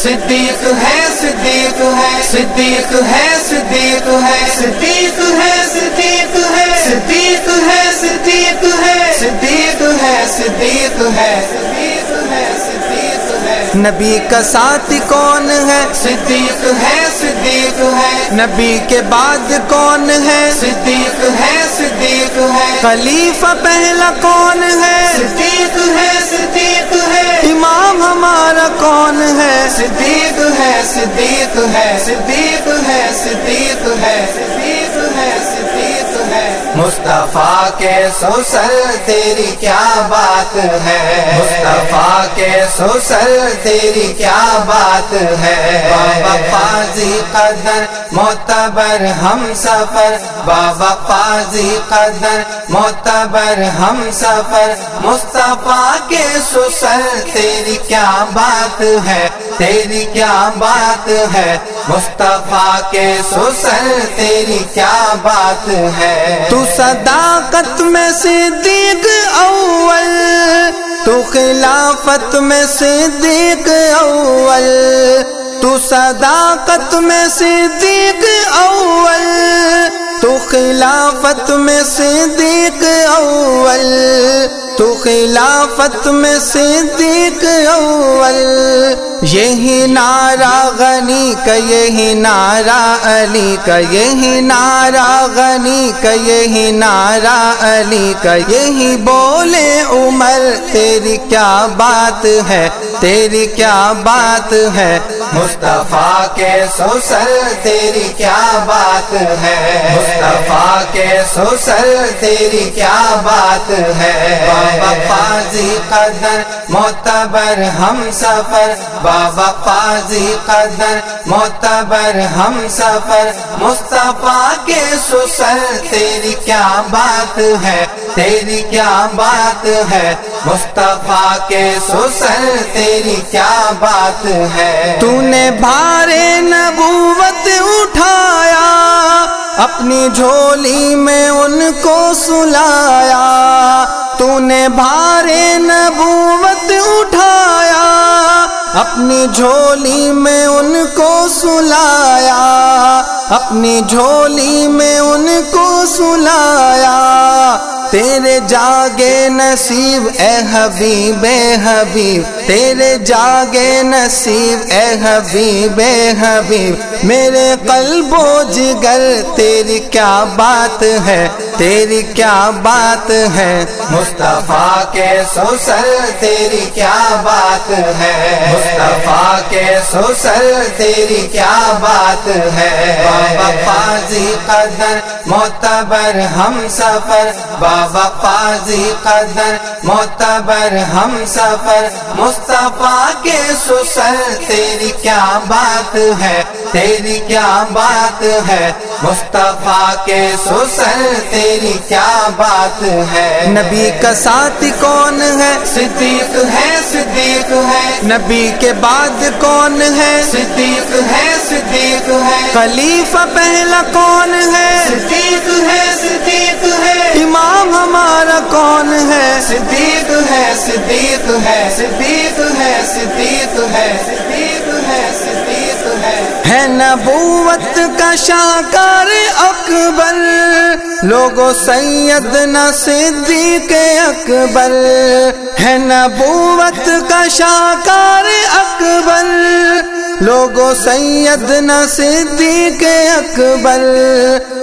صدیق ہے صدیق ہے صدیق ہے صدیق ہے صدیق ہے صدیق ہے صدیق ہے صدیق ہے صدیق ہے صدیق ہے نبی کا ساتھ کون ہے؟ صدیق ہے صدیق ہے۔ نبی کے بعد کون ہے؟ صدیق ہے صدیق ہے۔ خلیفہ پہلا کون ہے؟ صدیق ہے صدیق ہے۔ امام ہمارا کون ہے؟ صدیق ہے صدیق ہے صدیق ہے صدیق مصطفیٰ کے سوسل تیری کیا بات ہے؟ مصطفیٰ کے سوسل تیری کیا بات ہے؟ بابا فاضی قدر، معتبر ہم سفر۔ بابا فاضی قدر، معتبر ہم سفر۔ مصطفیٰ کے سسل تیری کیا بات ہے؟ تیری کیا بات ہے؟ مصطفیٰ کے سسل تیری کیا بات ہے؟ تو صداقت میں صدیق اول، تو خلافت میں صدیق اول، تو صداقت میں صدیق اول، تو خلافت میں صدیق اول، تو خلافت میں صدیق اول۔ یہی نعرہ غنی کا یہی نعرہ علی کا یہی نعرہ غنی کا یہی نعرہ علی کا یہی بولے عمر، تیری کیا بات ہے؟ تیری کیا بات ہے؟ مصطفیٰ کے سوسل تیری کیا بات ہے؟ مصطفیٰ کے سوسل تیری کیا بات ہے؟ بابا فاضی جی قدر، معتبر ہم سفر بابا فاضی قدر، معتبر ہم سفر۔ مصطفیٰ کے سسل تیری کیا بات ہے؟ تیری کیا بات ہے؟ مصطفیٰ کے سسل تیری کیا بات ہے؟ تو نے بھارے نبوت اٹھایا، اپنی جھولی میں ان کو سلایا۔ تو نے بھارے نبوت اٹھایا اپنی جھولی میں ان کو سلایا اپنی جھولی میں ان کو سلایا۔ تیرے جاگے نصیب، اے حبیب اے حبیب، تیرے جاگے نصیب، اے حبیب اے حبیب، میرے قلب و جگر، تیری کیا بات ہے؟ تیری کیا بات ہے؟ مصطفیٰ کے سوسل تیری کیا بات ہے؟ مصطفیٰ کے سوسل تیری کیا بات ہے؟ بابا فاضی قدر، معتبر ہم سفر، بابا فاضی قدر، معتبر ہم سفر۔ مصطفیٰ کے سسل تیری کیا بات ہے؟ تیری کیا بات ہے؟ مصطفیٰ کے سسل تیری کیا بات ہے؟ نبی کا ساتھ کون ہے؟ صدیق ہے صدیق ہے۔ نبی کے بعد کون ہے؟ صدیق ہے صدیق ہے۔ خلیفہ پہلا کون ہے؟ صدیق ہے صدیق ہے۔ امام ہمارا کون ہے؟ صدیق ہے صدیق ہے۔ صدیق ہے صدیق ہے۔ صدیق ہے صدیق ہے نبوت کا شاکار اکبر، لوگو سید نہ صدیق اکبر ہے نبوت کا شاکار اکبر، لوگو سید نہ صدیق اکبر،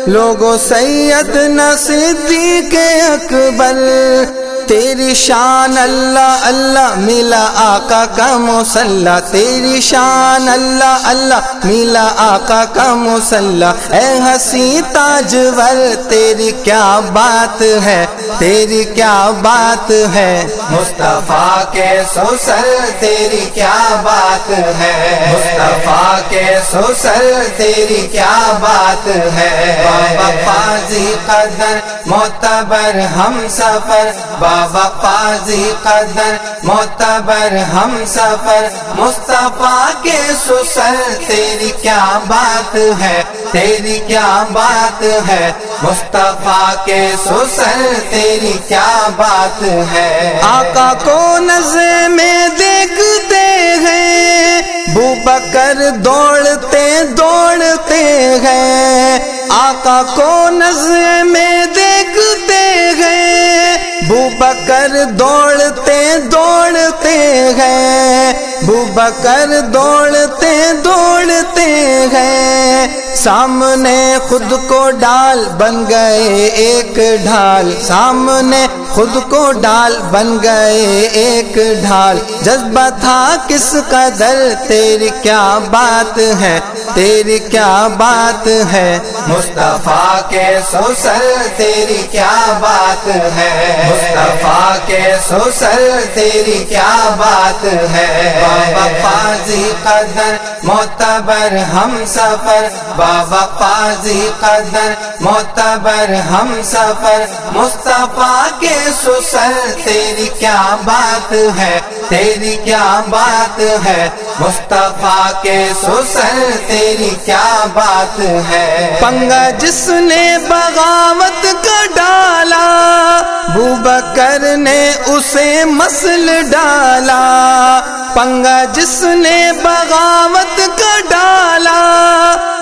لوگو سید نہ صدیق اکبر تیری شان اللہ اللہ ملا آقا کا مسلح۔ تیری شان اللہ اللہ ملا آقا کا مسلح۔ اے ہنسی تاجور تیری کیا بات ہے؟ تیری کیا بات ہے؟ مصطفیٰ کے سوسل تیری کیا بات ہے؟ مصطفیٰ کے سوسل تیری کیا بات ہے؟ بابا فاضی قدر، معتبر ہم سفر۔ بابا فاضی قدر، معتبر ہم سفر۔ مصطفیٰ کے سسل تیری کیا بات ہے؟ تیری کیا بات ہے؟ مصطفیٰ کے سسل تیری کیا بات ہے؟ آقا کو نظر میں دیکھتے ہیں، بو دوڑتے دوڑتے گئے آقا کو نظر میں دیکھتے گئے بو بکر دوڑتے دوڑتے گئے بو بکر دوڑتے دوڑتے گئے سامنے خود کو ڈال بن گئے ایک ڈھال۔ سامنے خود کو ڈال بن گئے ایک ڈھال۔ جذبہ تھا کس قدر، تیری کیا بات ہے؟ تیری کیا بات ہے؟ مصطفیٰ کے سوسر تیری کیا بات ہے؟ مصطفیٰ کے سوسر تیری کیا بات ہے؟ بابا فاضی قدر معتبر ہم سفر، بابا فاضی قدر معتبر ہم سفر، مصطفیٰ کے سسر تیری کیا بات ہے؟ تیری کیا بات ہے؟ مصطفیٰ کے سسر تیری کیا بات ہے؟ پنگا جس نے بغاوت کا ڈالا بو بکر نے اسے مسل ڈالا، پنگا جس نے بغاوت کا ڈالا۔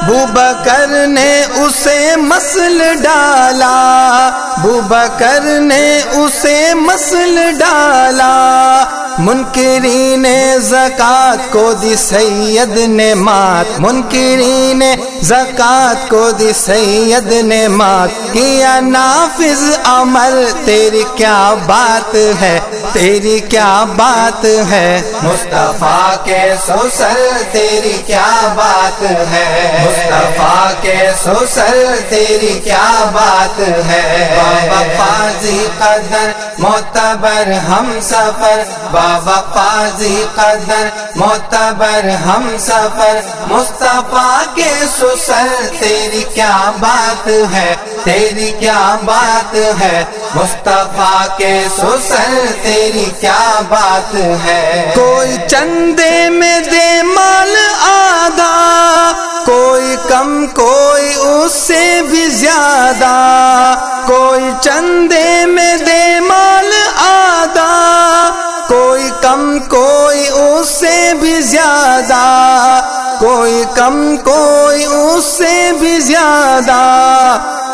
بو بکر نے اسے مسل ڈالا بو بکر نے اسے مسل ڈالا۔ منکرین زکات کو دی سید نے مات، منکرین زکات کو دی سید نے مات کیا، نافذ عمل، تیری کیا بات ہے؟ تیری کیا بات ہے؟ مصطفیٰ کے سوسر تیری کیا بات ہے؟ مصطفیٰ کے سوسر تیری کیا بات ہے؟ بابا فاضی قدر، معتبر ہم سفر۔ بابا فاضی قدر معتبر ہم سفر، مصطفیٰ کے سسر، تیری کیا بات ہے؟ تیری کیا بات ہے؟ مصطفیٰ کے سسر، تیری کیا بات ہے؟ کوئی چندے میں دے مال آدھا، کوئی کم، کوئی اس سے بھی زیادہ، کوئی چندے میں دے مال آدھا، کوئی کم، کوئی اس زیادہ کوئی کم کوئی اس سے بھی زیادہ۔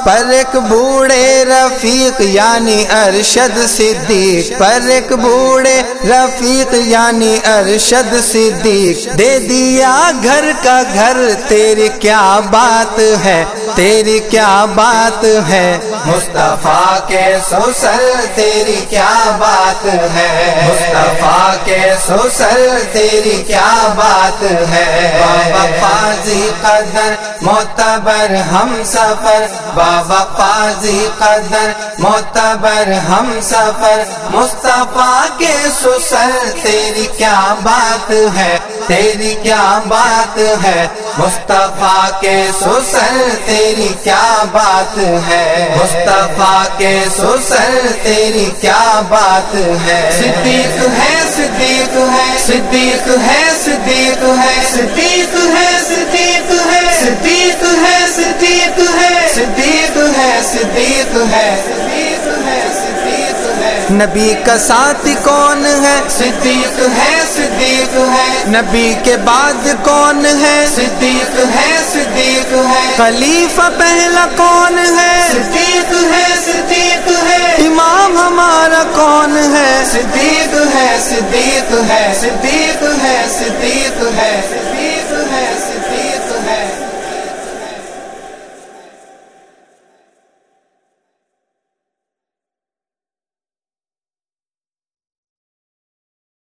پر ایک بوڑھے رفیق یعنی ارشد صدیق، پر ایک بوڑھے رفیق یعنی ارشد صدیق۔ دے دیا گھر کا گھر، تیری کیا بات ہے؟ تیری کیا بات ہے؟ مصطفیٰ کے سوسر تیری کیا بات ہے؟ مصطفیٰ کے سوسر تیری کیا بات ہے؟ بابا فاضی قدر معتبر ہم سفر، بابا فاضی قدر، معتبر ہم سفر، مصطفیٰ کے سسر، تیری کیا بات ہے؟ تیری کیا بات ہے؟ مصطفیٰ کے سسر، تیری کیا بات ہے؟ مصطفیٰ کے سسر، تیری کیا بات ہے؟ صدیق ہے صدیق ہے صدیق ہے صدیق ہے صدیق ہے صدیق ہے صدیق ہے صدیق ہے صدیق ہے صدیق ہے صدیق ہے صدیق ہے نبی کا ساتھی کون ہے صدیق ہے صدیق ہے نبی کے بعد کون ہے صدیق ہے صدیق ہے خلیفہ پہلا کون ہے صدیق ہے صدیق ہے امام ہمارا کون ہے صدیق ہے صدیق ہے صدیق